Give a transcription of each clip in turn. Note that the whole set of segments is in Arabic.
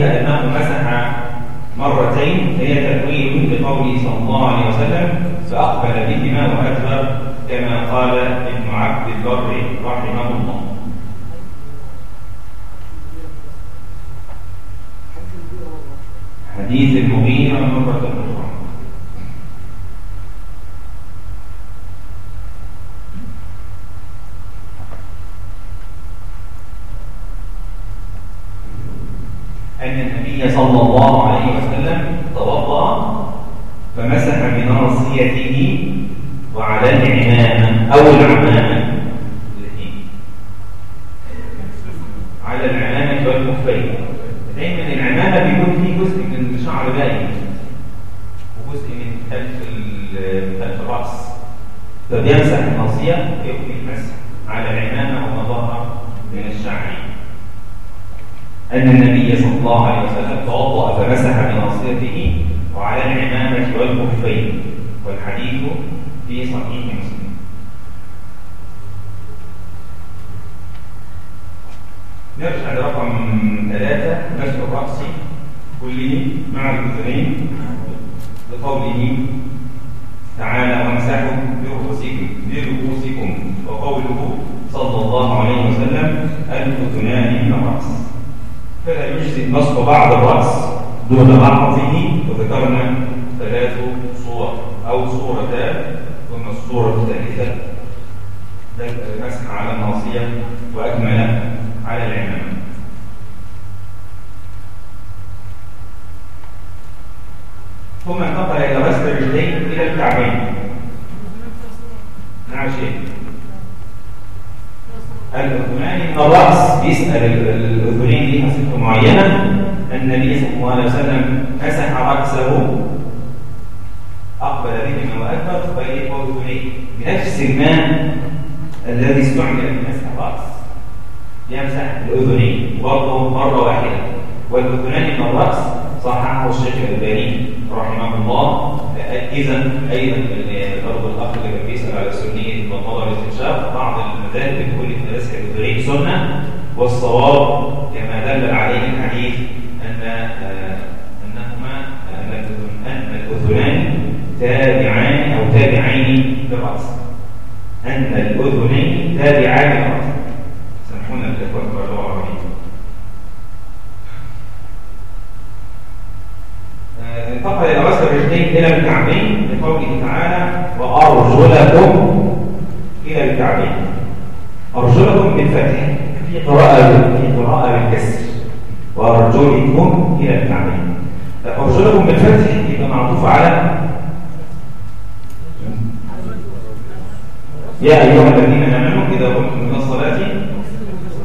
فيها أنه مسح مرتين فهي تأويل لقوله صلى الله عليه وسلم فأقبل بهما وأدبر كما قال ابن عبد البر رحمه الله. حديث المغيرة مرة. أخرى أن النبي صلى الله عليه وسلم توضأ فمسح بناصيته وعلى العمامة أو العمامة على العمامة والكفين دايما العمامة بيكون فيه جزء من الشعر باين وجزء من خلف خلف الرأس فبيمسح الناصية يكفي المسح على العمامة وما ظهر من الشعر أن النبي صلى الله عليه وسلم توضأ فمسح بناصيته وعلى العمامة والكفين والحديث في صحيح مسلم نرجع لرقم ثلاثة مسح الرأس كله مع الأذنين بقوله تعالى وامسحوا برؤوسكم برؤوسكم وقوله صلى الله عليه وسلم الأذنان من الرأس. فلا يجزي مسح بعض الرأس. دون بعضه وذكرنا ثلاث صور أو صورتان ثم الصورة الثالثة. المسح على الناصية وأكمل على العمامة ثم انتقل إلى غسل الرجلين إلى الكعبين. شيء الأذنان الرأس بيسأل الأذنين لها صفة معينة؟ النبي صلى الله عليه وسلم مسح رأسه. أقبل بهما وأكبر فإليه وأذنيه بنفس الماء الذي استعمل في مسح الرأس. يمسح الأذنين برضه مرة واحدة. والأذنان من الرأس صححه الشيخ الألباني رحمه الله. إذا أيضا برضه الأخ اللي كان بيسأل على سنية المضمضة والاستنشاق بعض المذاهب بتقول إن مسح الأذنين سنة والصواب كما دل عليه الحديث أن أنهما أن الأذنان تابعان أو تابعين للرأس. أن الأذنين تابعان للرأس. سامحونا الإخوة اللغة العربية انتقل إلى غسل الرجلين إلى الكعبين لقوله تعالى وأرجلكم إلى الكعبين أرجلكم بالفتح في قراءة في قراءة بالكسر. وأرجلكم إلى الكعبين أرجلكم بالفتح يبقى معطوف على يا أيها الذين آمنوا إذا قمتم من الصلاة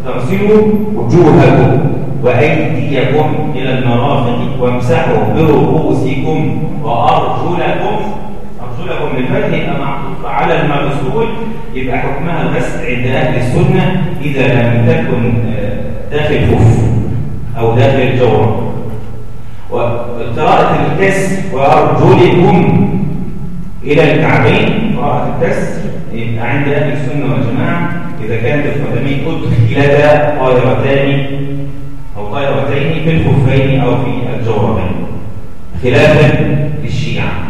فاغسلوا وجوهكم. وأيديكم إلى المرافق وامسحوا برؤوسكم وأرجلكم أرجلكم بالفتح يبقى معطوف على المغسول؟ يبقى حكمها الغسل عند أهل السنة إذا لم تكن داخل كف أو داخل جورة وقراءة الكسر وأرجلكم إلى الكعبين قراءة الكسر يبقى عند أهل السنة والجماعة. إذا كانت القدمين أدخلتا طائرتان أو طائرتين في الخفين أو في الجوربين خلافا للشيعة.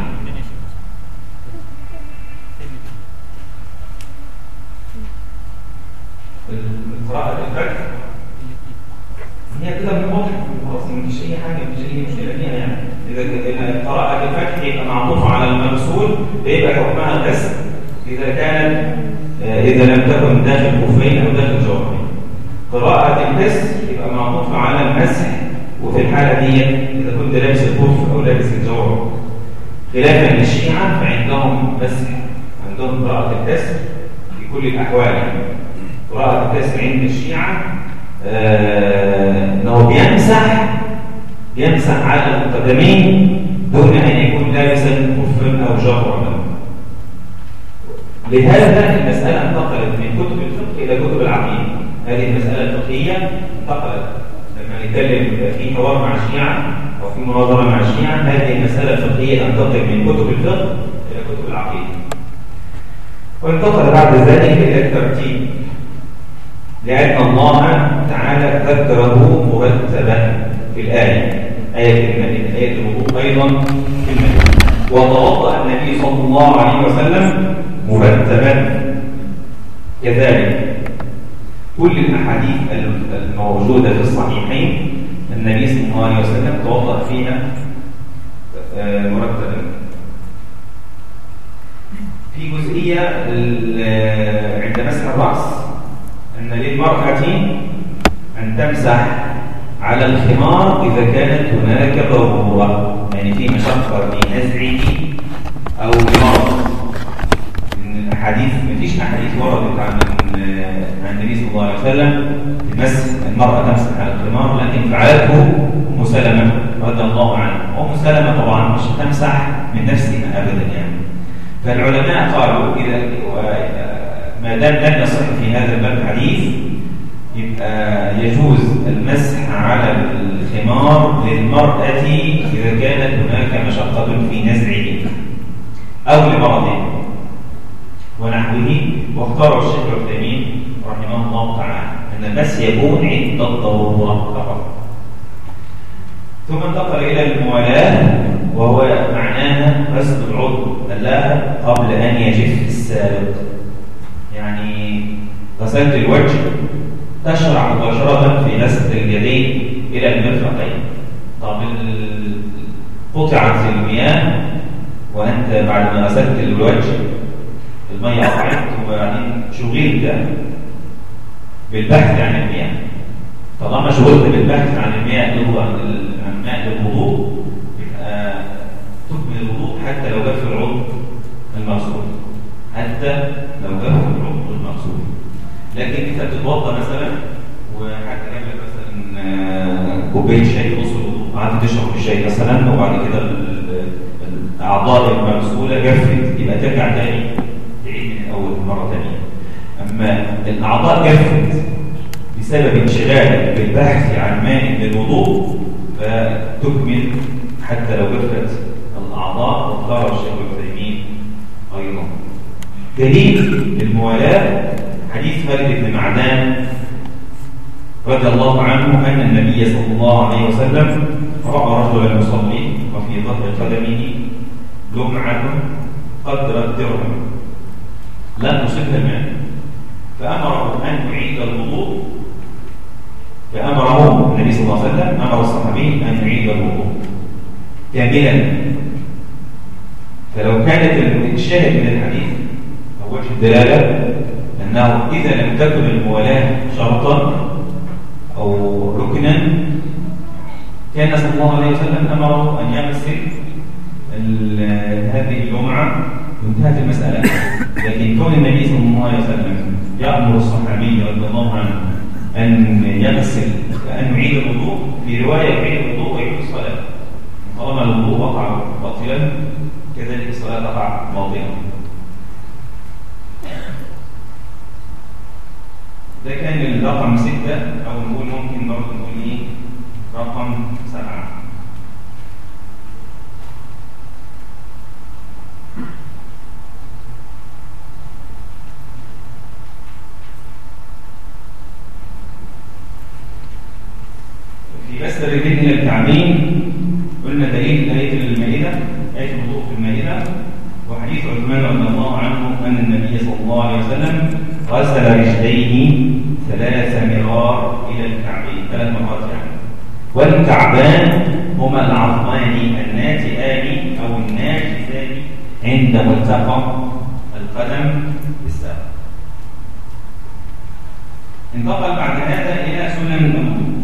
هي كده مفيش أي حاجة مفيش أي مشكلة فيها يعني. إذا قراءة الفتح على حكمها إذا كانت إذا لم تكن داخل كفين أو داخل جوهرين قراءة الكسر يبقى معطوفة على المسح وفي الحالة دي إذا كنت لابس الكف أو لابس الجوهر خلافا للشيعة فعندهم مسح عندهم قراءة الكسر في كل الأحوال. قراءة الكسر عند الشيعة أنه بيمسح يمسح على القدمين دون أن يكون لابسا كفا أو جوهرا لهذا المسألة انتقلت من كتب الفقه إلى كتب العقيدة. هذه المسألة الفقهية انتقلت لما نتكلم في حوار مع الشيعة أو في مناظرة مع الشيعة هذه المسألة الفقهية تنتقل من كتب الفقه إلى كتب العقيدة. وانتقل بعد ذلك إلى الترتيب. لأن الله تعالى ذكره مرتبا في الآية. آية المدينة. آية الوضوء أيضا في المدينة. وتوضأ النبي صلى الله عليه وسلم مرتبا. كذلك كل الأحاديث الموجودة في الصحيحين النبي صلى الله عليه وسلم توضأ فيها آه، مرتبا. في جزئية عند مسح الرأس أن للمرأة أن تمسح على الخمار إذا كانت هناك ضرورة يعني في مشقة في نزعه أو مرض من الأحاديث ما فيش أحاديث وردت عن عن النبي صلى الله عليه وسلم مسح المرأة تمسح على الخمار لكن فعلته أم سلمة رضي الله عنها أم سلمة طبعا مش تمسح من نفسها أبدا يعني. فالعلماء قالوا إذا ما دام لم يصح في هذا الباب حديث يبقى يجوز المسح على الخمار للمرأة إذا كانت هناك مشقة في نزعه أو لمرضه. ونحوه واختار الشيخ العثيمين رحمه الله تعالى أن المس يكون عند الضرورة فقط. ثم انتقل إلى الموالاة وهو معناها غسل العضو اللاهب قبل أن يجف السابق يعني غسلت الوجه تشرع مباشرة في غسل اليدين إلى المرفقين. طب قطعت المياه وأنت بعد ما غسلت الوجه المية قطعت وبعدين شغلت بالبحث عن المياه. طالما شغلت بالبحث عن المياه اللي هو عن ماء الوضوء يبقى تكمل الوضوء حتى لو جف العضو المغسول. حتى لو جف العضو المغسول. لكن انت بتتوضا مثلا وحتى جنبك مثلا آه، كوباية شاي نص الوضوء تشرب الشاي مثلا وبعد كده الأعضاء المغسولة جفت يبقى ترجع تاني. الأول مرة ثانية أما الأعضاء جفت بسبب انشغالك بالبحث عن ماء للوضوء فتكمل حتى لو جفت الأعضاء واختار الشيخ العثيمين أيضا. دليل للموالاة حديث خالد بن معدان رضي الله عنه أن النبي صلى الله عليه وسلم رأى رجلا يصلي وفي ظهر قدمه لمعة قدر الدرهم. لا تصبها الماء فأمره أن يعيد الوضوء. فأمره النبي صلى الله عليه وسلم أمر الصحابي أن يعيد الوضوء. كاملا فلو كانت الشاهد من الحديث أو وجه الدلالة أنه إذا لم تكن الموالاة شرطا أو ركنا كان صلى الله عليه وسلم أمره أن يغسل هذه الجمعة وانتهت المسألة. لكن كون النبي صلى الله عليه وسلم يأمر الصحابي رضي الله عنه أن يغسل وأن يعيد الوضوء في رواية يعيد الوضوء ويعيد الصلاة. طالما الوضوء وقع باطلا كذلك الصلاة تقع باطلا. ده كان الرقم ستة أو نقول ممكن برضه نقول إيه؟ رقم سبعة في بس الرجلين إلى التعميم قلنا دليل آية المائدة آية الوضوء في المائدة وحديث عثمان رضي الله عنه أن النبي صلى الله عليه وسلم غسل رجليه ثلاث مرار إلى الكعبين ثلاث مرات يعني والكعبان هما العظمان الناتئان أو الناجزان عند ملتقى القدم بالساق انتقل بعد هذا إلى سنن الوضوء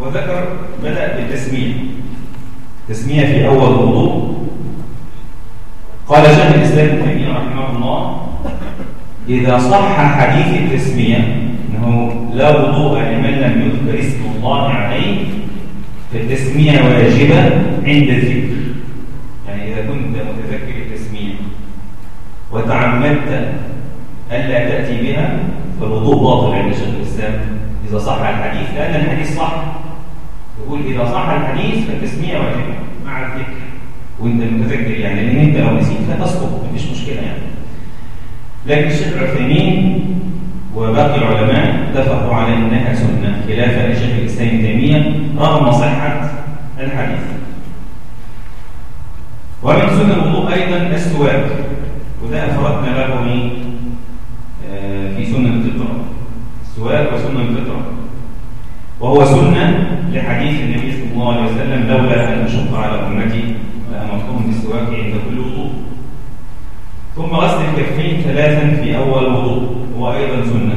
وذكر بدأ بالتسمية تسمية في أول الوضوء قال شيخ الإسلام ابن تيمية رحمه الله إذا صح حديث التسمية أنه لا وضوء لمن لم يذكر اسم الله عليه فالتسمية واجبة عند الذكر يعني إذا كنت متذكر التسمية وتعمدت ألا تأتي بها فالوضوء باطل عند شيخ الإسلام إذا صح الحديث لأن الحديث صح يقول إذا صح الحديث فالتسمية واجبة مع الذكر وانت متذكر يعني لأن انت لو نسيت فتسقط مفيش مشكله يعني لكن العثيمين وباقي العلماء اتفقوا على إنها سنة خلافا لشيخ الإسلام ابن تيمية رغم صحة الحديث. ومن سنن الوضوء أيضا السواك وده أفردنا له آه، في سنن الفطرة. السواك وسنن الفطرة. وهو سنة لحديث النبي صلى الله عليه وسلم لولا أن اشق على أمتي لامرتهم بالسواك عند كل ثم غسل الكفين ثلاثا في أول وضوء هو أيضا سنة.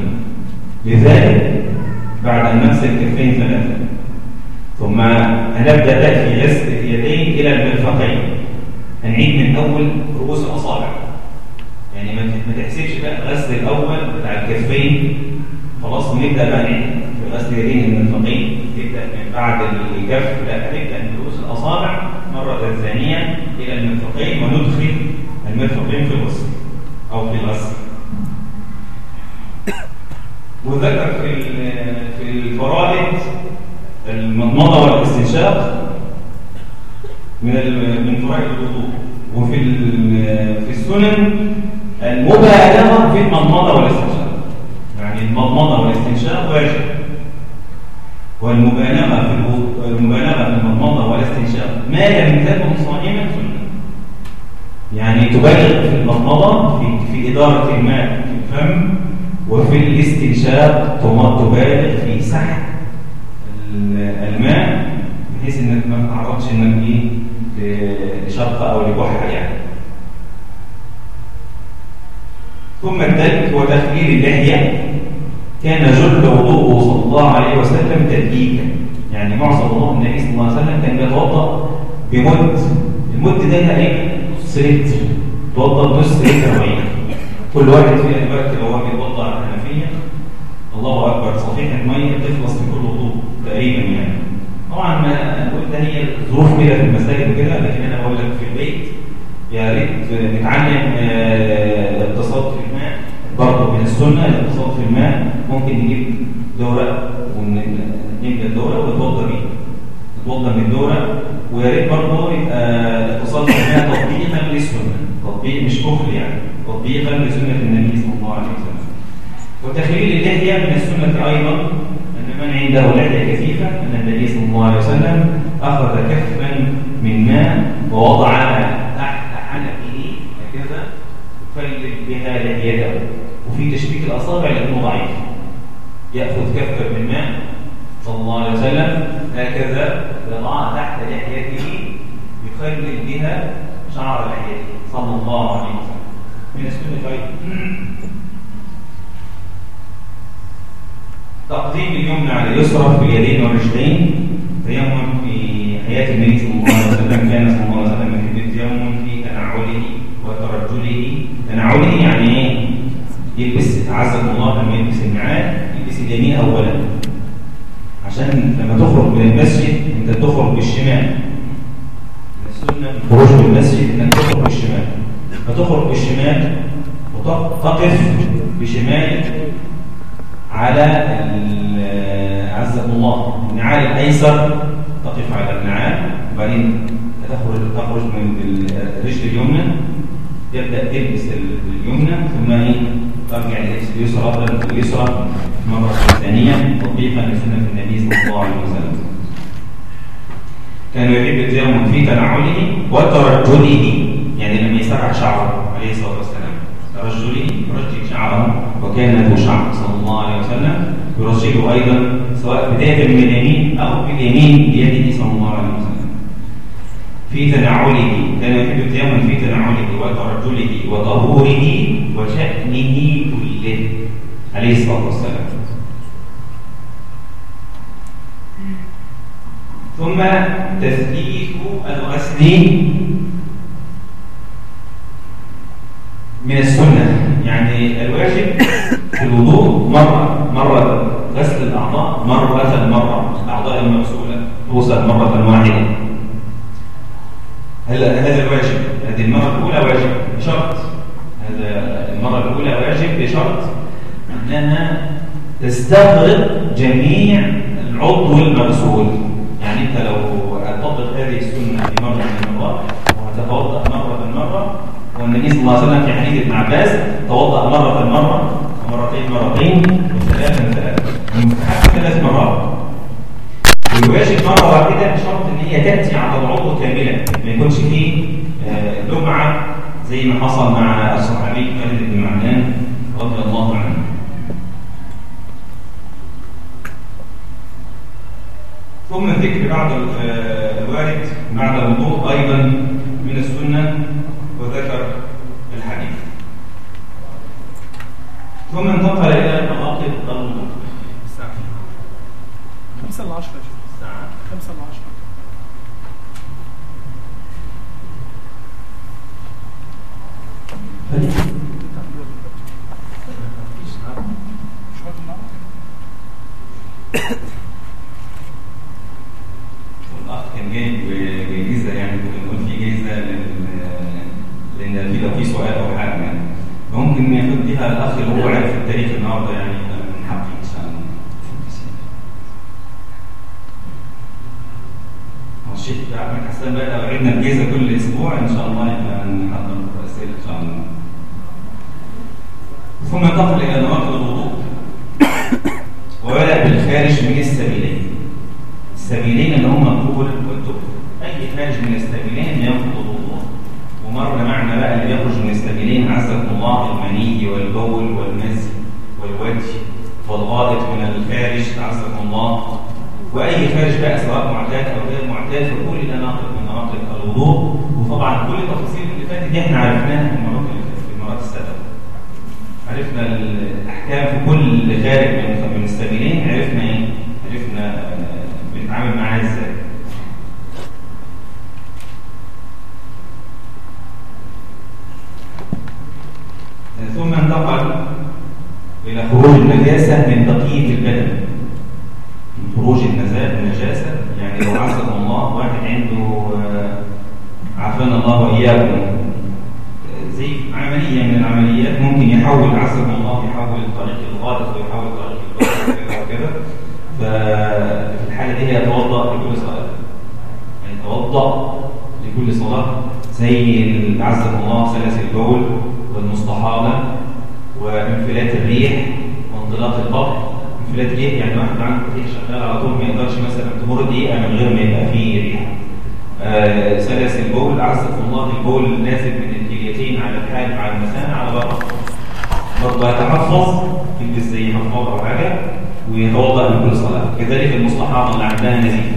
لذلك بعد أن نغسل الكفين ثلاثا ثم هنبدأ في غسل اليدين إلى المرفقين. هنعيد من أول رؤوس الأصابع. يعني ما تحسبش بقى غسل الأول بتاع الكفين. خلاص ونبدا بقى نعيد في غسل اليدين المرفقين. تبدا من بعد الكف لا نبدأ من رؤوس الأصابع مرة ثانية إلى المرفقين وندخل المرفقين في الغسل أو في الغسل وذكر في في الفرائض المضمضة والاستنشاق من من فرائض الوضوء. وفي في السنن المبالغه في المضمضة والاستنشاق. يعني المضمضة والاستنشاق واجب. والمبالغه في المبالغه في المضمضة والاستنشاق. ما لم تكن صائما سنه يعني تبالغ في المضمضه في في إدارة الماء في الفم وفي الاستنشاق تبالغ في سحب الماء بحيث انك ما تتعرضش انك إيه لشقه أو لبحر يعني. ثم الدلك وتخليل اللحية. كان جل وضوءه صلى الله عليه وسلم تدليكا يعني معظم وضوء النبي صلى الله عليه وسلم كان يتوضا بمد. المد ده تقريبا نص لتر يتوضا بنص لتر ميه كل واحد فينا دلوقتي لو هو بيتوضا على الحنفية الله أكبر صفيحه ميه بتخلص من كل وضوء تقريبا يعني. طبعا ما ده هي الظروف كده في المساجد وكده لكن أنا بقول لك في البيت يا ريت نتعلم الاقتصاد في الماء برضه من السنة الاقتصاد في الماء. ممكن نجيب دورة ونملى الدورة ونتوضى بيها. نتوضى من الدورة ويا ريت برضه يبقى في الماء تطبيقا للسنه تطبيق مش كفر يعني. تطبيقا لسنه النبي صلى الله عليه وسلم. وتخليل اللحيه من السنة أيضا إن من عنده لحيه كثيفة إن النبي صلى الله عليه وسلم أخذ كفا من ماء ووضعها تحت حنكه هكذا يفلل بها لحيته وفي تشبيك الأصابع لأنه ضعيف. يأخذ كفا من ماء صلى الله عليه وسلم هكذا يضعها تحت لحيته يخلل بها شعر لحيته صلى الله عليه وسلم. من السنة أيضا تقديم اليمنى على اليسرى في اليدين والرجلين تيمم في حياة النبي صلى الله عليه وسلم. كان صلى الله عليه وسلم يحب التيمم في تنعله وترجله. تنعله يعني إيه؟ يلبس عزكم الله لما يلبس النعال يلبس اليمين اولا. عشان لما تخرج من المسجد انت تخرج بالشمال. السنة الخروج من المسجد انك تخرج بالشمال. فتخرج بالشمال وتقف بشمالك على عزكم الله. النعال الأيسر تقف على النعال. وبعدين تخرج تخرج من الرجل اليمنى. تبدأ تلبس اليمنى. ثم إيه؟ للبس اليسرى اليسرى مرة ثانية تطبيقا لسنة النبي صلى الله عليه وسلم. كان يحب التيمم في تنعله وترجله يعني لما يسرح شعره عليه الصلاة والسلام. ترجله يرجل شعره وكان ذو شعر صلى الله عليه وسلم. يرجله أيضا سواء بدايه من اليمين أو باليمين بيده صلى الله عليه وسلم. في تنعله كان يحب التيمم في تنعله وترجله وطهوره وشأنه كله عليه الصلاة والسلام. ثم تثبيت الغسل من السنة يعني الواجب في الوضوء مرة مرة غسل الأعضاء مرة مرة الأعضاء المغسولة توصل مرة واحدة. هلا هذا الواجب هذه المرة الأولى واجب بشرط. هذا المرة الأولى واجب بشرط أنها تستغرق جميع العضو المغسول. يعني أنت لو هتطبق هذه السنة في مرة من المرات وهتتوضأ مرة مرة والنبي صلى الله عليه وسلم في حديث ابن عباس توضأ مرة مرة ومرتين مرتين وثلاثا ثلاثا. ثلاث مرات. والواجب مرة واحدة بشرط أن هي تأتي على العضو كاملا ما يكونش فيه آه، لمعة زي ما حصل مع الصحابي خالد بن معدان رضي الله عنه. ثم الذكر بعد آه، الوارد بعد الوضوء أيضا من السنة وذكر الحديث. ثم انتقل إلى مواقف الوضوء الساعة 5 ل 10 الساعة 5 ل 10 شوية النهار الأخ كان جايب جايزة يعني ممكن يكون في جايزة لل لأن في لو في سؤال أو حاجة يعني ممكن ياخد بيها الأخ اللي هو عارف التاريخ النهارده يعني من حقي إن شاء الله. هو الشيخ حسان بقى لو عدنا الجايزة كل أسبوع إن شاء الله يبقى نحضر أسئلة إن شاء الله. ثم انتقل إلى نواقض الوضوء. وبدأ بالخارج من السبيلين. السبيلين اللي هم القبل والدبر أي خارج من السبيلين ينقض الوضوء ومر معنا بقى اللي يخرج من السبيلين عزكم الله المني والبول والمزي والوجه والغائط من الخارج عزكم الله. وأي خارج بقى سواء معتاد أو غير معتاد فكل ده ناقض الوضوء وطبعا كل التفاصيل اللي فاتت دي إحنا عرفناها في المرات اللي فاتت في المرات السابقة. عرفنا الأحكام في كل خارج من من السبيلين عرفنا إيه؟ عرفنا آه، بنتعامل معاه إزاي. ثم انتقل إلى خروج النجاسة من بقية البدن. خروج النجاسة يعني لو عزكم الله واحد عنده آه، عافانا الله وإياكم. زي عملية من العمليات ممكن يحول عزكم الله يحول طريق الغائط ويحول طريق البول وكذا وكذا ففي الحالة دي يتوضأ لكل صلاة يعني يتوضأ لكل صلاة زي عزكم الله سلاسل البول والمستحاضة وانفلات الريح وانطلاق البطن انفلات الريح يعني واحد عنده ريح شغال على طول ما يقدرش مثلا تمر دقيقة من غير ما يبقى فيه ريح آه، سلاسل البول عزكم الله البول نازل من الكليتين على الحال على المثانة على بره برضه يتحفظ يلبس زي حفاظ أو حاجة ويتوضا لكل صلاه كذلك المصلحات اللي عندها نزيف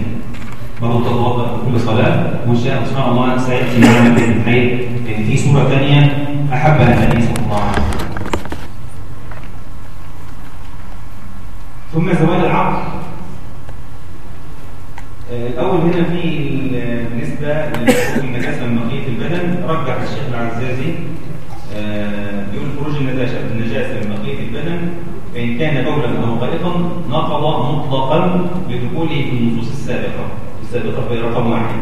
برضه تتوضا لكل صلاه وان شاء إن شاء الله سيأتي معنا في الحيض ان في سوره ثانية احبها النبي صلى الله عليه وسلم ثم زوال العقل آه، الأول هنا في ال- بالنسبة لخروج النجاسة من بقية البدن رجح الشيخ العزازي آه، بيقول خروج النجاسة النجاسة من بقية البدن فإن كان بولا أو غائطا نقض مطلقا لدخوله في النصوص السابقة السابقة في رقم واحد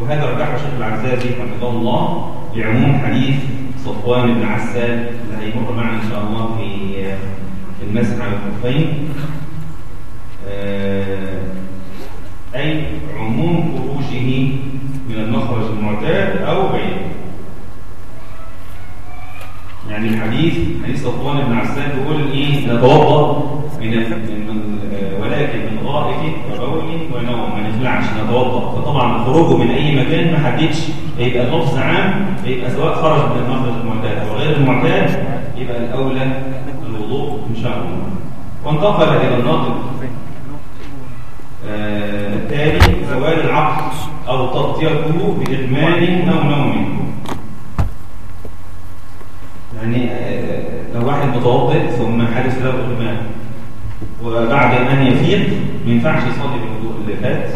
وهذا رجحه الشيخ العزازي حفظه الله لعموم حديث صفوان بن عسال اللي هيمر معنا إن شاء الله في في المسح على الخفين آه، أي عموم خروجه من المخرج المعتاد أو غيره يعني الحديث حديث صفوان بن عسان بيقول إيه؟ نتوضا من من ولكن من غائط وبول ونوم ما نخلعش نتوضا فطبعا خروجه من أي مكان ما حددش يبقى لفظ عام يبقى سواء خرج من المخرج المعتاد أو غير المعتاد يبقى الأولى الوضوء إن شاء الله. وانتقل إلى الناقض آه، التالي زوال العقل أو تغطيته باغمان أو نوم. يعني آه، لو واحد متوضئ ثم حدث له اغماء وبعد أن يفيق ما ينفعش يصلي بالوضوء اللي فات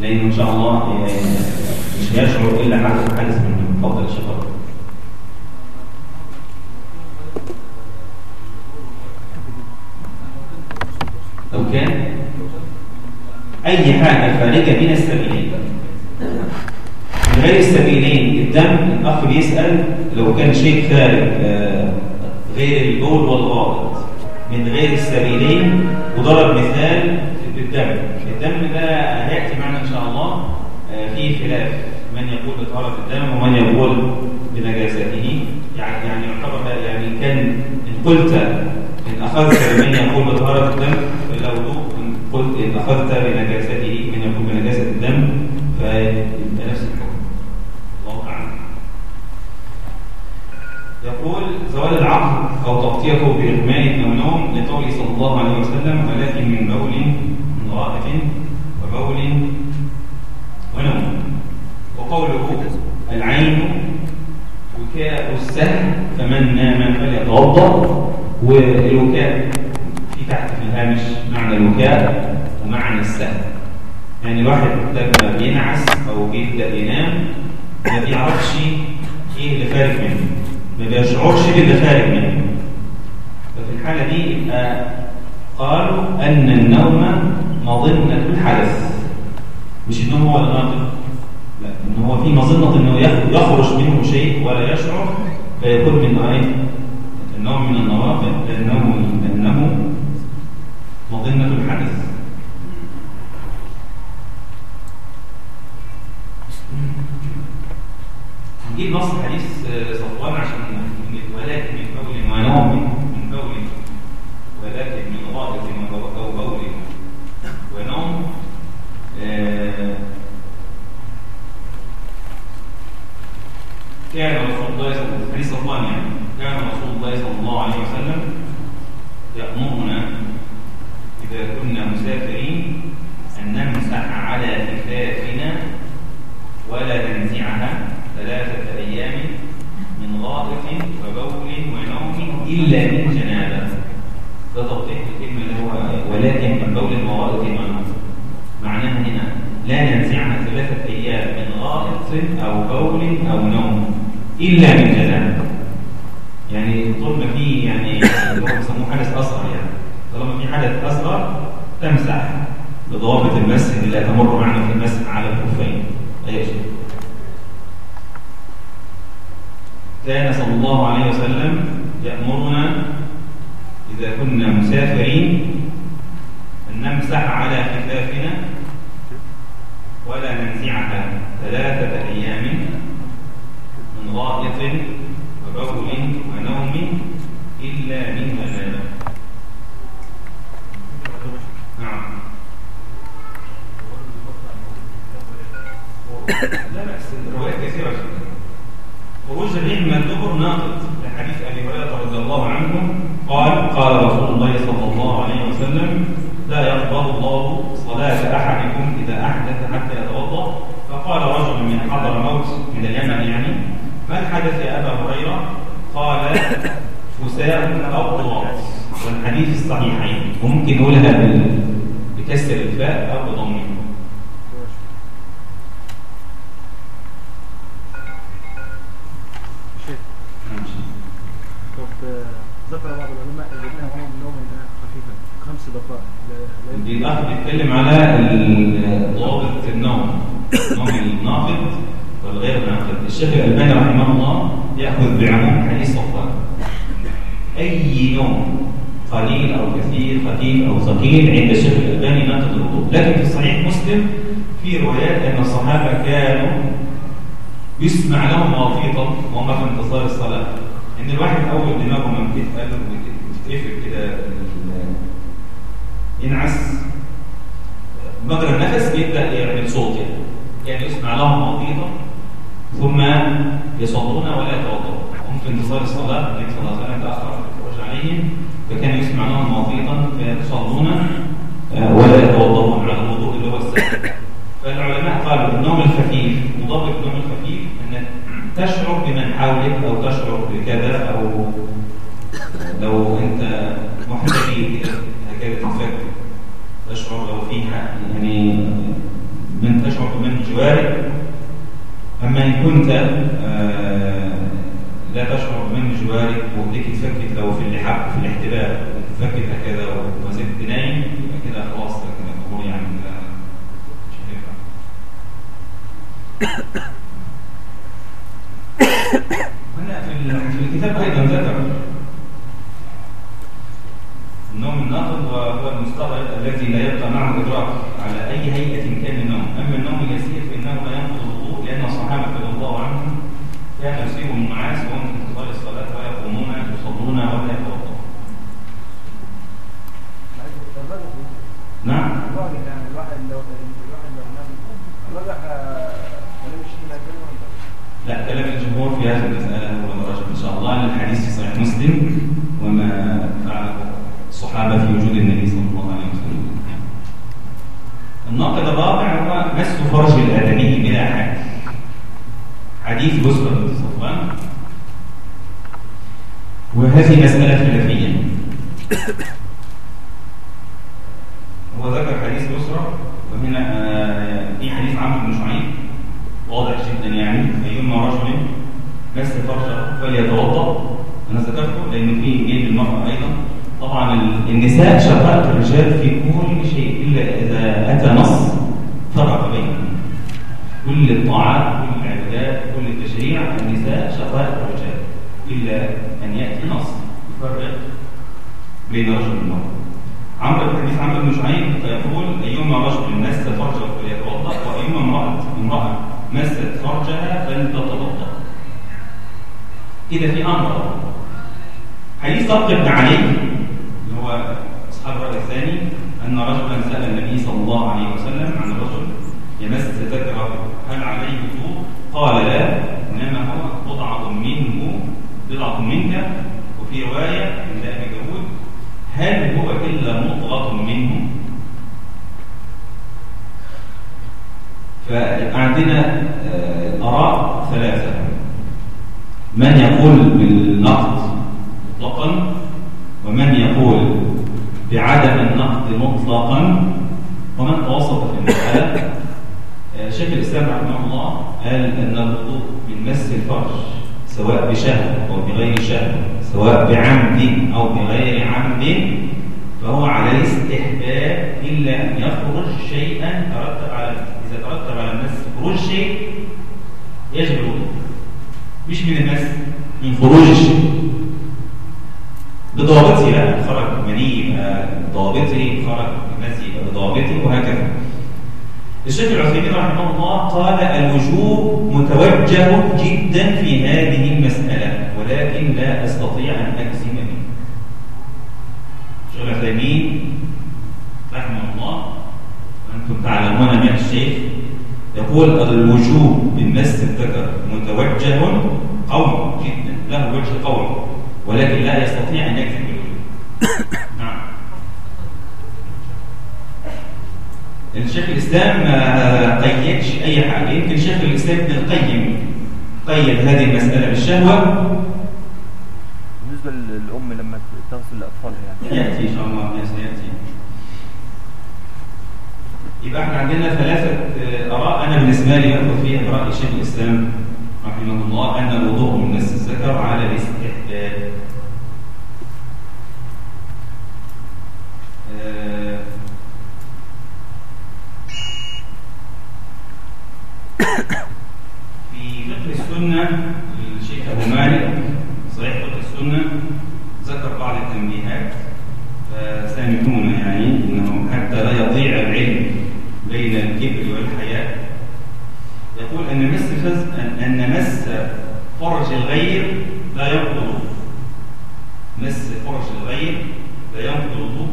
لأنه إن شاء الله آه، مش هيشعر إلا حدث حدث يا شيخ أبو. لو كان أي حاجة خارجة من السبيلين من غير السبيلين. الدم الأخ بيسأل لو كان شيء خارج آه، غير البول والغائط من غير السبيلين وضرب مثال بالدم الدم. ده هيأتي معنا إن شاء الله آه، فيه خلاف. من يقول بطهاره الدم ومن يقول بنجاسته. يعني يعني يعتبر يعني كان إن قلت إن أخذت بمن يقول بطهاره الدم ان قلت إن أخذت بنجاسته من يقول بنجاسة الدم نفس الحكم الله اعلم يقول زوال العقل أو تغطيته باغماء أو نوم لقوله صلى الله عليه وسلم ولكن من بول غائط وبول ونوم وقوله العين وكاء السهم فمن نام فليتوضأ والوكاء في تحت في الهامش معنى الوكاء ومعنى السهم. يعني الواحد لما بينعس أو بيبدأ ينام ما بيعرفش إيه اللي خارج منه. ما بيشعرش باللي خارج منه. ففي الحالة دي يبقى قالوا أن النوم مظنة الحدث. مش النوم هو الناطق لا إن هو في مظنة إنه يخرج منه شيء ولا يشعر فيكون من إيه النوم من النوافل لأنه لأنه مظنة الحدث. نجيب نص حديث صفوان عشان ولكن من بول ونوم من بول ولكن من غائط أو بول ونوم آه كان رسول الله صلى الله عليه وسلم حديث صفوان يعني كان رسول الله صلى الله عليه وسلم يأمرنا إذا كنا مسافرين أن نمسح على كفافنا ولا ننزعها ثلاثة أيام من غائط وبول ونوم إلا من جنابة. ده توضيح الكلمة اللي هو ولكن من بول وغائط ونوم. معناها هنا لا ننزعها ثلاثة أيام من غائط أو بول أو نوم إلا من جنابة. يعني طول ما في يعني اللي هو بيسموه حدث أصغر يعني. طالما في حدث أصغر تمسح بضوابط المسح اللي تمر معنا في المسح على الكفين. أي شيء. كان صلى الله عليه وسلم يأمرنا إذا كنا مسافرين أن نمسح على خفافنا ولا ننزعها ثلاثة أيام من غائط وبول ونوم إلا من جنابة نعم لا بأس الروايات كثيرة خروج الريح من الدبر ناقض لحديث أبي هريرة رضي الله عنه قال قال رسول الله صلى الله عليه وسلم لا يقبل الله صلاة أحدكم إذا أحدث حتى يتوضأ. فقال رجل من حضر موت من اليمن يعني ما الحدث يا أبا هريرة؟ قال فساء أو ضراط والحديث الصحيحين وممكن نقولها بكسر الفاء أو بضمها ذكر بعض العلماء الذين هم النوم خفيفا خمس دقائق دي الأخ بيتكلم على ضوابط النوم النوم الناقض والغير ناقض الشيخ الألباني رحمه الله يأخذ بعموم حديث صفوان أي نوم قليل أو كثير خفيف أو ثقيل عند الشيخ الألباني ناقض الوضوء لكن في صحيح مسلم في روايات أن الصحابة كانوا واطيطا وهم في انتظار الصلاة ان الواحد أول دماغه ما بتتقلب وتتقفل كده ينعس مجرى النفس بيبدا يعمل صوت يعني يعني يسمع لهم وطيطا ثم يصلون ولا يتوضؤون هم في انتظار الصلاه النبي صلى الله عليه وسلم تاخر في الخروج عليهم فكان يسمع لهم وطيطا فيصلون ولا يتوضؤون على الوضوء اللي هو السهل فالعلماء قالوا النوم الخفيف مضاد النوم الخفيف انك تشعر بمن حولك أو تشعر بكذا أو لو انت محتاج كده هكذا تفكر تشعر لو فيها يعني من تشعر بمن جوارك اما ان كنت آه لا تشعر بمن جوارك وبدك تفكك لو في اللحاق في الاحتباء تفكك هكذا وما زلت نايم يبقى كده خلاص لكن الأمور يعني مش هتنفع هنا في الكتاب أيضا ذكر النوم الناقض وهو المستغرق الذي لا يبقى معه ادراك على اي هيئه كان النوم اما النوم اليسير فانه لا ينقض الوضوء لأن الصحابه رضي الله عنهم كان يصيبهم النعاس وهم في انتظار الصلاة ويقومون يصلون ولا يتوضؤون نعم الراجل يعني الواحد لو الواحد لو نام الراجل كلام الشيخ لا يكلم ولا لا كلام الجمهور في هذه المسألة هو الراجح إن شاء الله لأن الحديث في صحيح مسلم وما فعله الصحابة في وجود النبي صلى الله عليه وسلم الناقد الرابع هو مس فرج الآدمي بلا حاجة حديث بسرة بن صفوان وهذه مسألة خلافية هو ذكر حديث بسرة وهنا آه، في حديث عمرو بن شعيب واضح جدا يعني أيما رجل مس فرجه فليتوضأ أنا ذكرته لأنه في جيب المرأة أيضا طبعا ال- النساء شقائق الرجال في كل شيء إلا إذا أتى نص فرق بينهم كل الطاعات كل العبادات كل التشريع النساء شقائق الرجال أن يأتي نص يفرق بين رجل والمرأة عمرو بن حديث عمرو بن شعيب يقول أيما رجل مس فرجه فليتوضأ وأيما امرأة امرأة مست فرجها فلتتوضأ. إذا في أمر. حديث طلق بن علي اللي هو أصحاب الرأي الثاني أن رجلا سأل النبي صلى الله عليه وسلم عن رجل يمس ذكره هل عليه وضوء؟ قال لا إنما هو بضعة منه بضعة منك وفي رواية عند أبي داود هل هو إلا مضغة منه؟ فعندنا آه، آراء ثلاثة. من يقول بالنقد مطلقا ومن يقول بعدم النقد مطلقا ومن توسط في المسألة آه، شيخ الإسلام رحمه الله قال أن الوضوء من مس الفرج سواء بشهوة أو بغير شهوة سواء بعمد أو بغير عمد فهو على الاستحباب إلا أن يخرج شيئا ترتب على المس خروج شيء يجب الوضوء مش من المس من خروج. الشيء بضوابطه لا خرج مني يبقى خرج مزي يبقى وهكذا. الشيخ العثيمين رحمه الله قال الوجوب متوجه جدا في هذه المسألة ولكن لا أستطيع أن أجزم به الشيخ العثيمين رحمه الله وأنتم تعلمون من الشيخ يقول الوجوب بالمس الذكر متوجه قوي جدا له وجه قوي ولكن لا يستطيع أن يجزم بالوجوب. نعم. الشيخ الإسلام ما قيدش أي حاجة. يمكن شيخ الإسلام ابن القيم قيد هذه المسألة بالشهوة. بالنسبة للأم لما تغسل أطفالها يعني. يأتي إن شاء الله يا سيأتي يبقى إحنا عندنا ثلاثة آه، آراء. أنا بالنسبة لي أخذ فيها برأي شيخ الإسلام رحمه الله أن الوضوء من مس الذكر على الاستحباب. آه، في فقه السنة للشيخ أبو مالك صحيح فقه السنة ذكر بعض التنبيهات فسامحونا يعني إنه حتى لا يضيع العلم بين الكبر والحياء يقول ان مس فز ان أن مس فرج الغير لا ينقض. مس فرج الغير لا ينقض. الوضوء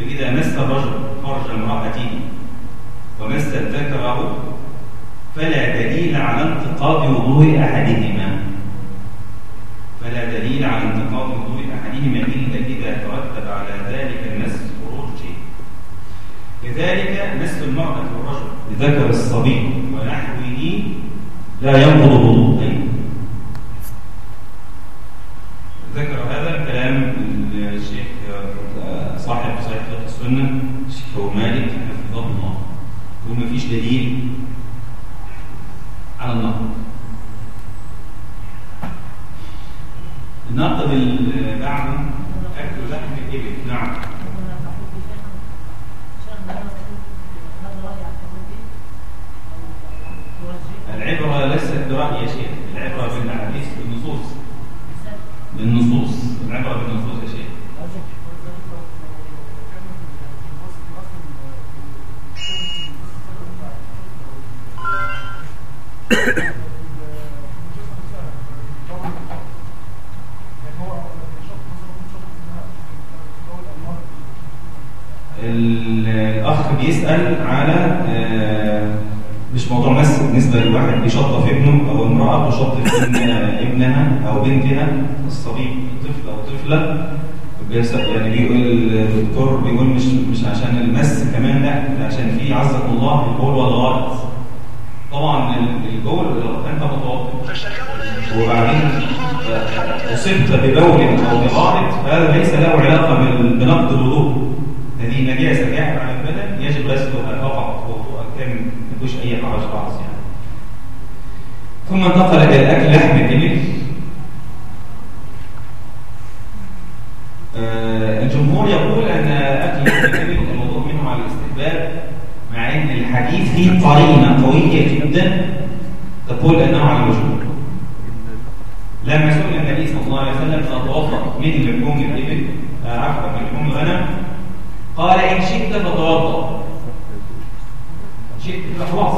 فإذا مس الرجل فرج امراته ومس ذكره فلا دليل على انتقاض وضوء أحدهما. فلا دليل على انتقاض وضوء أحدهما إلا إذا ترتب على ذلك المس خروج شيء كذلك مس المرأة والرجل. بذكر الصبي. ونحوه لا ينقض الوضوء أيضا. ذكر هذا الكلام الشيخ آه، صاحب صحيح فقه السنة الشيخ أبو مالك حفظه الله وما فيش دليل على النقد النقد اللي بعده اكل لحم الابل نعم العبره ليست براي يا شيخ العبره بالحديث بالنصوص بالنصوص العبره بالنصوص يا شيخ بالنسبة لواحد بيشطف ابنه أو امرأة بتشطف ابن- ابنها أو بنتها الصبي طفل أو طفلة بيس- يعني بيقول الدكتور بيقول مش مش عشان المس كمان لا عشان في عزكم الله البول والغائط طبعا ال- البول لو انت متوضئ وبعدين آه، أصبت ببول أو بغائط فهذا ليس له علاقة بنقض الوضوء. هذه نجاسه جاءت على البدن يجب غسلها فقط وضوء كامل ما فيهوش أي حرج خالص يعني. ثم انتقل إلى الاكل لحم الإبل آه، الجمهور يقول أن أكل لحم الابل الوضوء منه على الاستحباب مع إن الحديث فيه قرينة قوية جدا تقول أنه على الوجوب لما سئل النبي صلى الله عليه وسلم اتوضا من لحوم الإبل. آه، عفوا من لحوم الغنم. قال إن شئت فتوضا شئت خلاص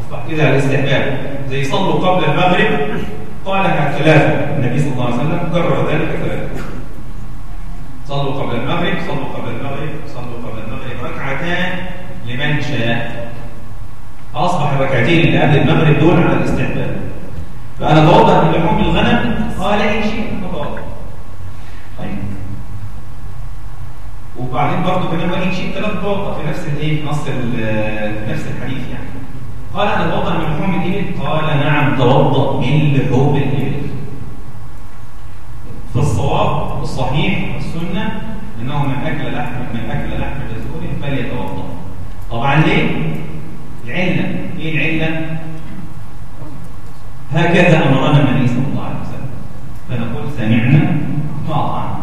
أصبح كده الاستحباب زي صلوا قبل المغرب قالها ثلاثة النبي صلى الله عليه وسلم كرر ذلك ثلاثة. صلوا قبل المغرب صلوا قبل المغرب صلوا قبل المغرب. ركعتان لمن شاء. أصبح الركعتين اللي قبل المغرب دول على الاستحباب فأنا اتوضا من لحوم الغنم قال ان شئت فتوضا طيب. وبعدين برضه كمان وان شئت لا تتوضا في نفس الإيه؟ في نص نفس الحديث يعني. قال أنا اتوضا من لحوم الابل قال نعم توضأ من لحوم الابل انه من أكل لحم من أكل لحم جزور فليتوضأ. طبعا ليه العله إيه العله هكذا امرنا النبي صلى الله عليه وسلم فنقول سمعنا واطعنا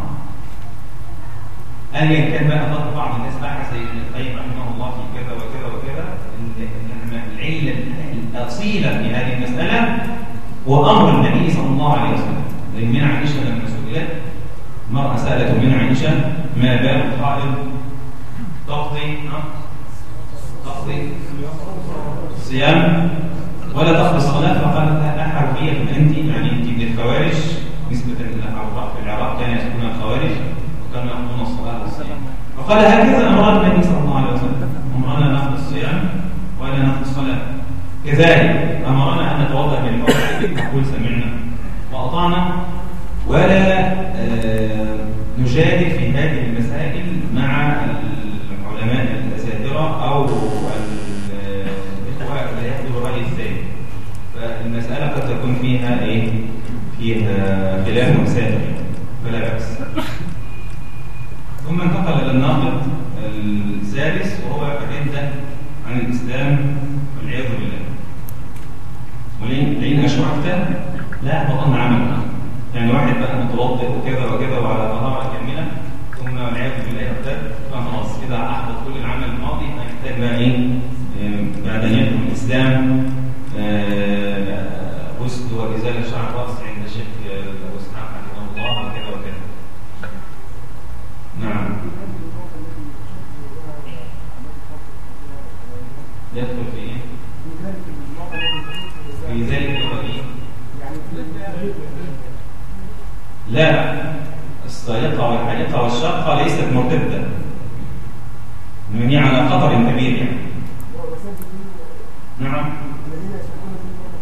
أن كان بقى برضه بعض الناس بحث زي ابن القيم رحمه الله في كذا وكذا وكذا ال- ال- العلة الأصيلة في هذه المسألة هو أمر النبي صلى الله عليه وسلم لأن من عائشة لما سئلت المرأة سألت من عائشة ما بال الحائض تقضي ها؟ تقضي الصيام ولا تقضي الصلاة فقالت لها أحرفية أنت يعني أنت من الخوارج نسبة للأعراق في العراق كان يسكنون الخوارج وكانوا يأخذون الصلاة والصيام فقال هكذا أمرنا النبي صلى الله عليه وسلم أمرنا نأخذ الصيام ولا نأخذ الصلاة كذلك أمرنا أن نتوضأ من الموت نقول سمعنا وأطعنا ولا آه، نجادل في هذه المسائل مع العلماء الأساتذة أو ال- الإخوة لا يأخذوا الرأي الثاني فالمسألة قد تكون فيها إيه؟ فيها خلاف مسائل فلا بأس ثم انتقل إلى الناقد السادس وهو الردة عن الإسلام والعياذ بالله ولين أشركت لا أحبطن عملك يعني واحد بقى متوضئ وكذا وكذا وعلى طهارة كاملة ثم والعياذ بالله ارتد فخلاص كده أحبط كل العمل الماضي هيحتاج بقى آه، بعد أن يدخل الإسلام آه، غسل وإزالة شعر الرأس ليست مرتدة. إنما هي على خطر كبير يعني. نعم.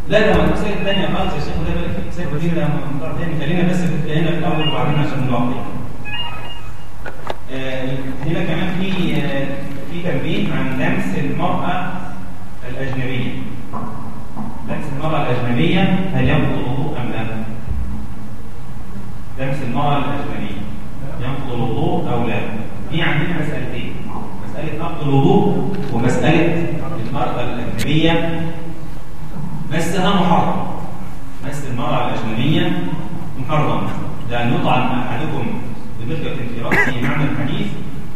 لا ده المسائل الثانية خالص يا شيخ ده في مسائل كتير موضوع تاني خلينا بس في هنا في الأول وبعدين عشان نوضح هنا كمان في آه، في تنبيه عن لمس المرأة الأجنبية. لمس المرأة الأجنبية هل ينقض الوضوء أم لا؟ لمس المرأة الأجنبية. الوضوء أو لا؟ في عندنا مسألتين مسألة نقض الوضوء ومسألة المرأة الأجنبية. مسها محرم. مس المرأة الأجنبية محرم لأن يطعن أحدكم بمخيط في رأسه معنى الحديث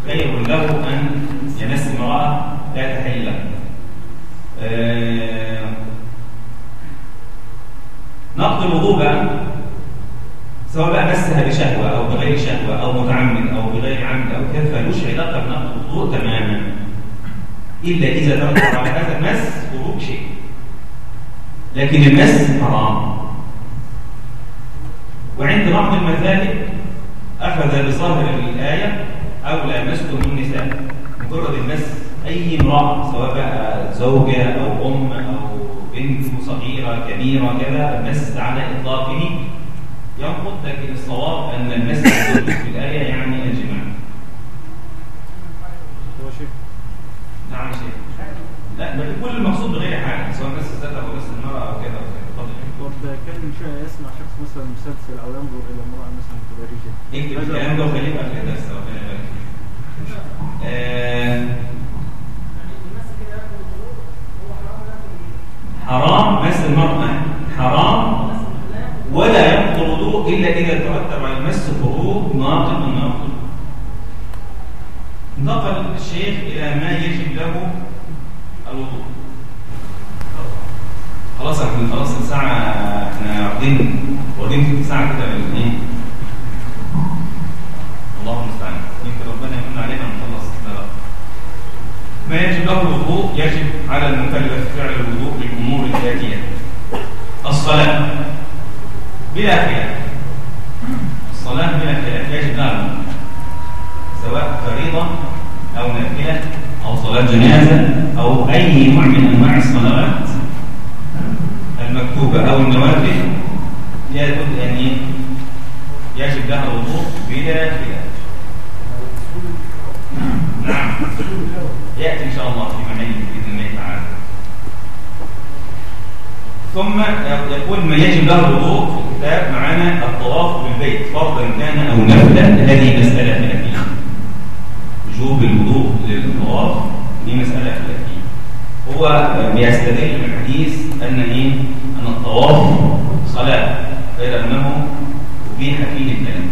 خير له أن يمس امرأة لا تحل آه، نقض الوضوء بقى. سواء بقى مسها بشهوة أو بغير شهوة أو متعمد أو بغير عمد أو كذا فلوش علاقة بنقض الوضوء تماما. إلا إذا ترتب على هذا المس خروج شيء. لكن المس حرام. وعند بعض المذاهب أخذ بظاهر الآية أو لامستم النساء مجرد المس أي امرأة سواء بقى زوجة أو أم أو بنت صغيرة كبيرة كذا المس على إطلاقه ينقض لكن الصواب أن المس في الآية يعني الجماع. هو شيء. نعم شيء لا بل كل المقصود بغير حاجة سواء مس الذات أو مس المرأة أو كذا أو كذا. طب كان من شوية يسمع شخص مثلا مسلسل أو ينظر إلى امرأة مثلا متبرجة اكتب الكلام ده وخليه بقى في الدرس ربنا يبارك فيك. حرام مس المرأة حرام ولا إلا إذا ترتب على المس خروج ناقض ناقض انتقل الشيخ إلى ما يجب له الوضوء. خلاص إحنا خلاص الساعة إحنا واخدين في ساعة كده من إيه؟ الله المستعان يمكن ربنا يمن علينا ونخلص الصلاة ما يجب له الوضوء يجب على المكلف فعل الوضوء بالأمور الآتية الصلاة بلا خلاف الصلاة بلا خلاف يجب لها الوضوء سواء فريضة أو نافلة أو صلاة جنازة أو أي نوع من أنواع الصلوات المكتوبة أو النوافل. يجب يعني يجب لها الوضوء بلا خلاف. نعم. يأتي إن شاء الله في محل بإذن الله تعالى. ثم يقول ما يجب له الوضوء في الكتاب معنا الطواف بالبيت فرضا كان أو نفلا هذه مسألة خلافية وجوب الوضوء للطواف دي مسألة خلافية هو بيستدل بالحديث أن إيه؟ أن الطواف صلاة غير أنه أبيح فيه الكلام.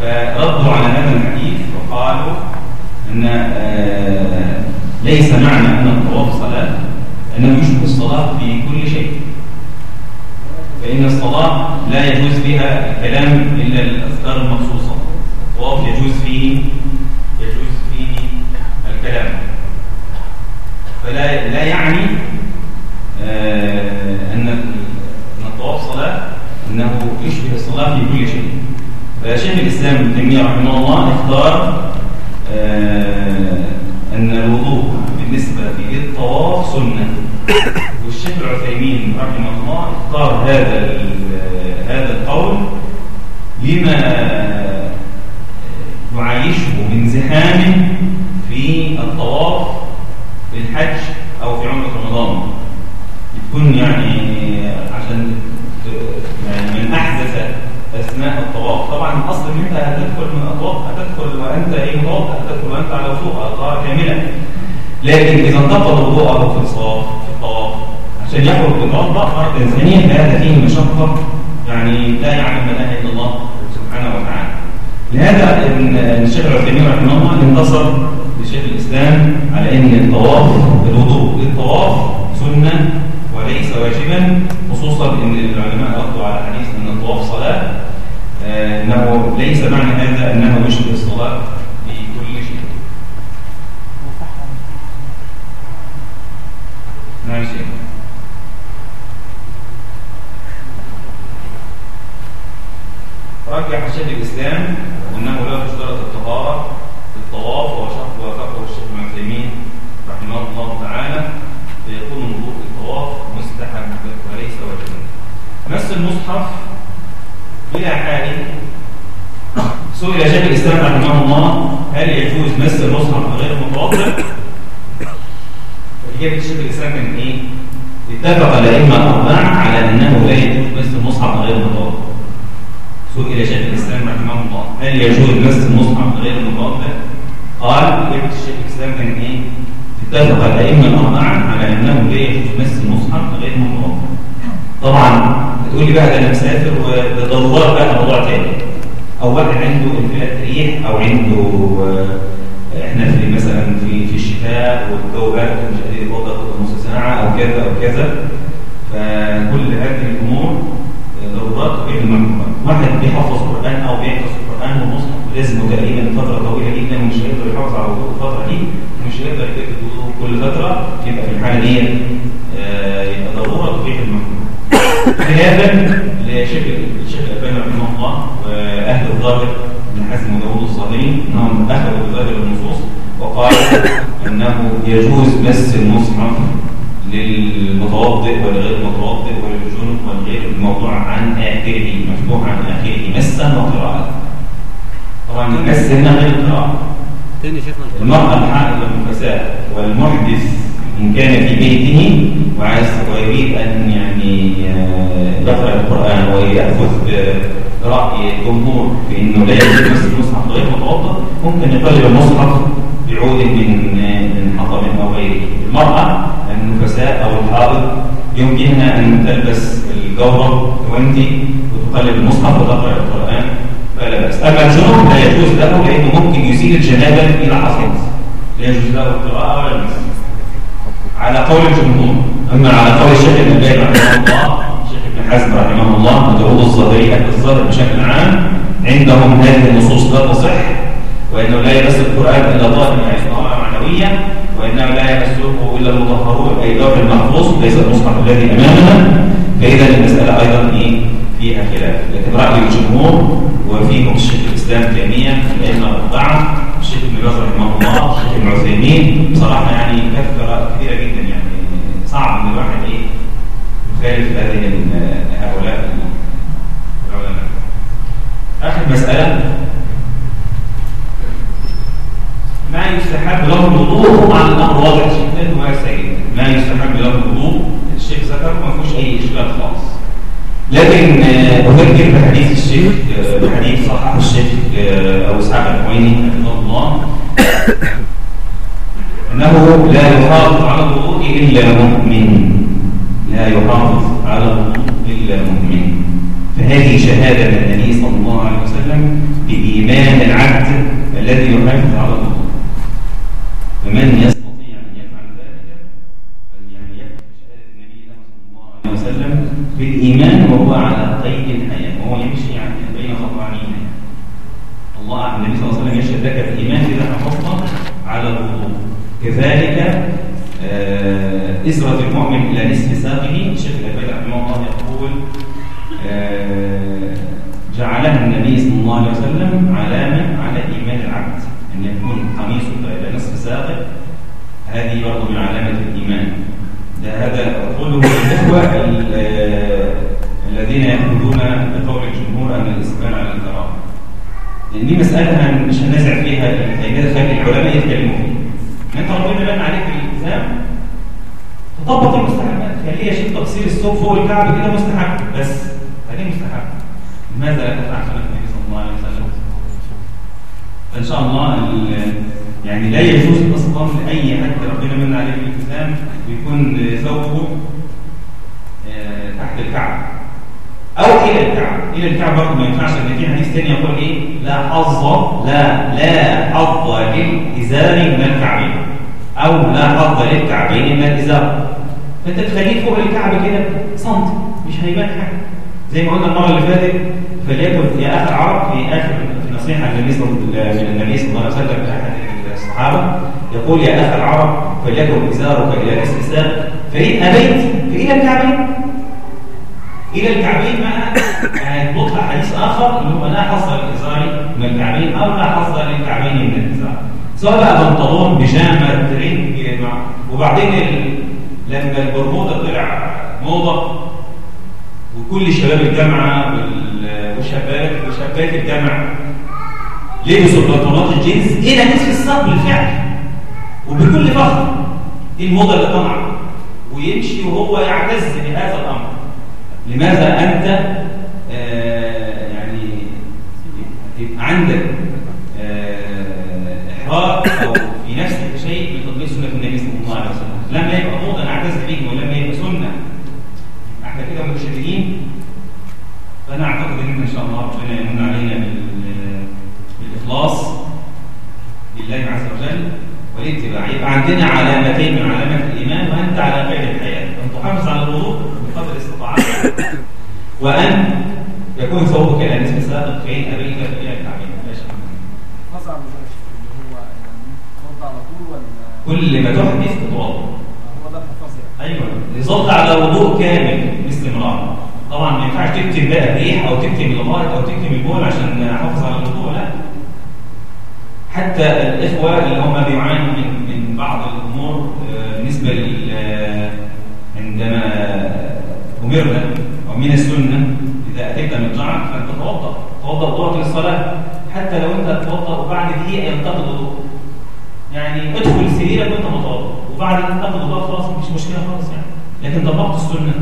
فردوا على هذا الحديث وقالوا أن آه، ليس معنى أن الطواف صلاة أنه يشبه الصلاة في كل شيء. فإن الصلاة لا يجوز فيها الكلام إلا الأذكار المخصوصة. الطواف يجوز فيه فلا لا يعني آه، أن أن الطواف صلاة أنه يشبه الصلاة في كل شيء. فشيخ الإسلام ابن تيمية رحمه الله اختار آه، أن الوضوء بالنسبة للطواف سنة. والشيخ العثيمين رحمه الله اختار هذا هذا القول لما يعيشه من زحام في الطواف الحج أو في عمرة رمضان تكون يعني عشان يعني من أحدث أثناء الطواف. طبعا الأصل إن أنت هتدخل من الطواف هتدخل وأنت إيه مطواف هتدخل وأنت على وضوء على طهارة كاملة. لكن إذا انتقض وضوءه في الصواف في الطواف عشان يخرج يتوضأ مرة ثانية فهذا فيه مشقة يعني لا يعلم إله إلا الله سبحانه وتعالى. لهذا الشيخ العثيمين رحمه الله انتصر لشيخ الإسلام على أن الطواف الوضوء للطواف سنة وليس واجبا خصوصا أن العلماء ردوا على حديث أن الطواف صلاة. آه، أنه ليس معنى هذا أنه يشبه الصلاة في كل شيء. نعم شيخ. رجح شيخ الإسلام أنه لا تشترط الطهارة في الطواف وشرط وافقه الشيخ ابن عثيمين رحمه الله تعالى فيكون وضوء الطواف مستحب وليس واجبا مس المصحف بلا حال سئل شيخ الإسلام رحمه الله هل يجوز مس المصحف غير متوضئ؟ فإجابة الشيخ الإسلام كانت إيه؟ اتفق الأئمة الأربعة على أنه لا يجوز مس المصحف غير متوضئ سئل شيخ الإسلام رحمه الله هل يجوز مس المصحف غير المتوضئ؟ قال إجابة الشيخ الإسلام كانت إيه؟ اتفق الأئمة الأربعة على أنه لا يجوز مس المصحف غير متوضئ طبعا هتقول لي بقى ده أنا مسافر وده ضرورات بقى موضوع تاني. أو واحد عنده انفلات ريح أو عنده آه، إحنا في مثلا في في الشتاء والجو برد ومش قادر كل نص ساعة أو كذا أو كذا. فكل هذه الأمور آه، ضرورات غير الممنوعه واحد بيحفظ قرآن أو بيحفظ القران والمصحف ولازم تقريبا فترة طويلة جدا ومش هيقدر يحافظ على الوضوء الفترة دي ومش هيقدر الوضوء كل فترة يبقى في الحالة دي آه، يبقى ضرورة خلافا لشيخ الشيخ الألباني رحمه الله وأهل الظاهر من حزم وداوود الظاهري أنهم أخذوا بظاهر النصوص وقالوا أنه يجوز مس المصحف للمتوضئ ولغير المتوضئ وللجنب والغير الموضوع عن آخره مفتوح عن آخره مسا وقراءة. طبعا المس هنا غير شيخنا. المرأة الحائض والنفساء والمحدث إن كان في بيته وعايز ويريد أن ويأخذ برأي الجمهور في أنه لا يجوز مس المصحف غير متوضأ ممكن يقلب المصحف بعود من حطب أو غيره. المرأة النفساء أو الحائض يمكنها أن تلبس الجورب وانتي وتقلب المصحف وتقرأ القرآن. فلا بأس. أما الجنوب لا يجوز له لأنه ممكن يزيل الجنابة إلى حصيد لا يجوز له القراءة ولا المس على قول الجمهور أما على قول الشيخ البيت رحمه الله حزم رحمه الله الظاهري أهل الظاهر بشكل عام عندهم هذه النصوص لا تصح وأنه لا يمس القرآن إلا طاهر يعني طهارة معنوية وأنه لا يمسه إلا المطهرون أي دور المحفوظ ليس المصحف الذي أمامنا. فإذا المسألة أيضا إيه فيها خلاف لكن رأي الجمهور وفيهم الشيخ الإسلام تيمية الأئمة الأربعة الشيخ ابن باز رحمه الله الشيخ ابن عثيمين بصراحة يعني كثرة كثيرة جدا يعني صعب إن الواحد إيه يخالف هذه هؤلاء؟ العلماء آخر مسألة ما يستحب له الوضوء طبعا الأمر واضح جدا جدا ما يستحب له الوضوء الشيخ ذكر ما فيهوش أي إشكال خالص. لكن آه، أذكر بحديث الشيخ آه، بحديث صححه الشيخ آه، أبو إسحاق الحويني حفظه الله. أنه لا يحافظ على الوضوء إلا مؤمن يحافظ على الوضوء مؤمن فهذه شهادة النبي صلى الله عليه وسلم بإيمان العبد الذي يحافظ على الوضوء فمن يستطيع أن يفعل ذلك فليعني يكفي بشهادة النبي صلى الله عليه وسلم بالإيمان وهو على قيد الحياة وهو يمشي يعني بين خطوانين الله النبي صلى الله عليه وسلم يشهد لك بالإيمان إذا حفظت على الوضوء كذلك آه، إسرة المؤمن إلى نصف ساقه الشيخ الألباني رحمه الله يقول آه، جعلها النبي صلى الله عليه وسلم علامة على إيمان العبد أن يكون قميصه إلى نصف ساقه هذه برضه من علامة الإيمان ده هذا أقوله للإخوة ال- آه، الذين يأخذون بقول الجمهور أن الإسلام على الكرامة لأن دي مسألة مش هنزع فيها الحاجات خلي العلماء يتكلموا فيها أنت ربنا بان عليك الالتزام تطبق المستحبات خليه يشيل تقصير الثوب الكعب كده مستحب بس هذه مستحب لماذا لا تفعل سنة النبي صلى الله عليه وسلم؟ فإن شاء الله ال- يعني لا يجوز أصلا لأي حد ربنا من عليه الالتزام يكون ثوبه آه، تحت الكعب أو إلى الكعب إلى الكعب برضه ما ينفعش إن في حديث تاني يقول إيه؟ لا حظ لا لا حظ للإزار من الكعبين. أو لا حظ للكعبين من الإزار. فأنت تخليه فوق الكعب كده سنتي مش هيبان حاجة. زي ما قلنا المرة اللي فاتت فليكن يا أخي العرب في آخر في نصيحة للنبي صلى النبي صلى الله عليه وسلم لأحد الصحابة يقول يا أخي العرب فليكن إزارك إلى نصف الساق فإن أبيت فإلى الكعبين. إلى الكعبين يعني يطلق حديث آخر اللي هو لا حظ للإزار من الكعبين أو لا حظ للكعبين من الإزار. سواء بقى بنطلون بيجامة ترنج مع- وبعدين. لما البرمودا طلع موضة وكل شباب الجامعة وال- وشباب وشابات الجامعة لبسوا البنطلونات الجينز؟ إلى نصف الساق بالفعل؟ وبكل فخر دي الموضة اللي طلعت ويمشي وهو يعتز بهذا الأمر. لماذا أنت آه، يعني عندك آه، إحراج أو في نفسك شيء من تطبيق سنة النبي صلى الله عليه وسلم لما يبقى موضة نعتز به ولما يبقى سنة إحنا كده متشددين فأنا أعتقد إن إن شاء الله ربنا يمن علينا بال- بالإخلاص لله عز وجل والاتباع يبقى عندنا علامتين من علامات الإيمان وأنت على قيد الحياة. أن تحافظ على الوضوء بقدر استطاعتك وأن يكون ثوبك إلى نصف يعني فرض على طول ولا كل ما تحدث تتوضأ. أيوه. يظل على وضوء كامل باستمرار طبعا ما ينفعش تكتم بقى الريح أو تكتم الغائط أو تكتم البول عشان أحافظ على الوضوء لا. حتى الإخوة اللي هم بيعانوا من عندما أمرنا أو من السنة إذا أتيت مضجعا فأنت توضأ توضأ وضوءك للصلاة حتى لو أنت تتوضأ وبعد دقيقة ينتقد الوضوء. يعني ادخل سريرك وأنت متوضأ وبعد ما تنتقد الوضوء خلاص مفيش مشكلة خالص يعني. لكن طبقت السنة.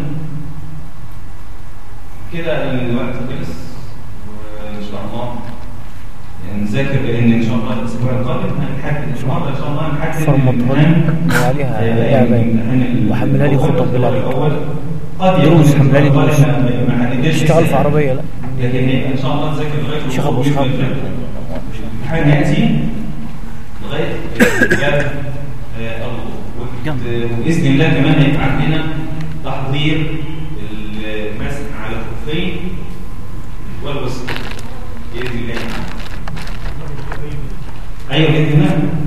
كده الوقت خلص وإن شاء الله نذاكر لأن إن شاء الله الأسبوع القادم هنحدد النهارده إن شاء الله هنحدد فرمة الإمتحان. وعليها هيبقى لعبة الإمتحان ال- وحملها لي خطب بالله عليك. قد يكون حملها لي دروس. ما- حددناش اشتغل في لسه. عربية لا لكن إن شاء الله نذاكر لغاية شيخ الله. الامتحان يأتي لغاية جاب آه، وبإذن الله كمان هيبقى عندنا تحضير المسح على الخفين والوسط بإذن الله أيوه باذن الله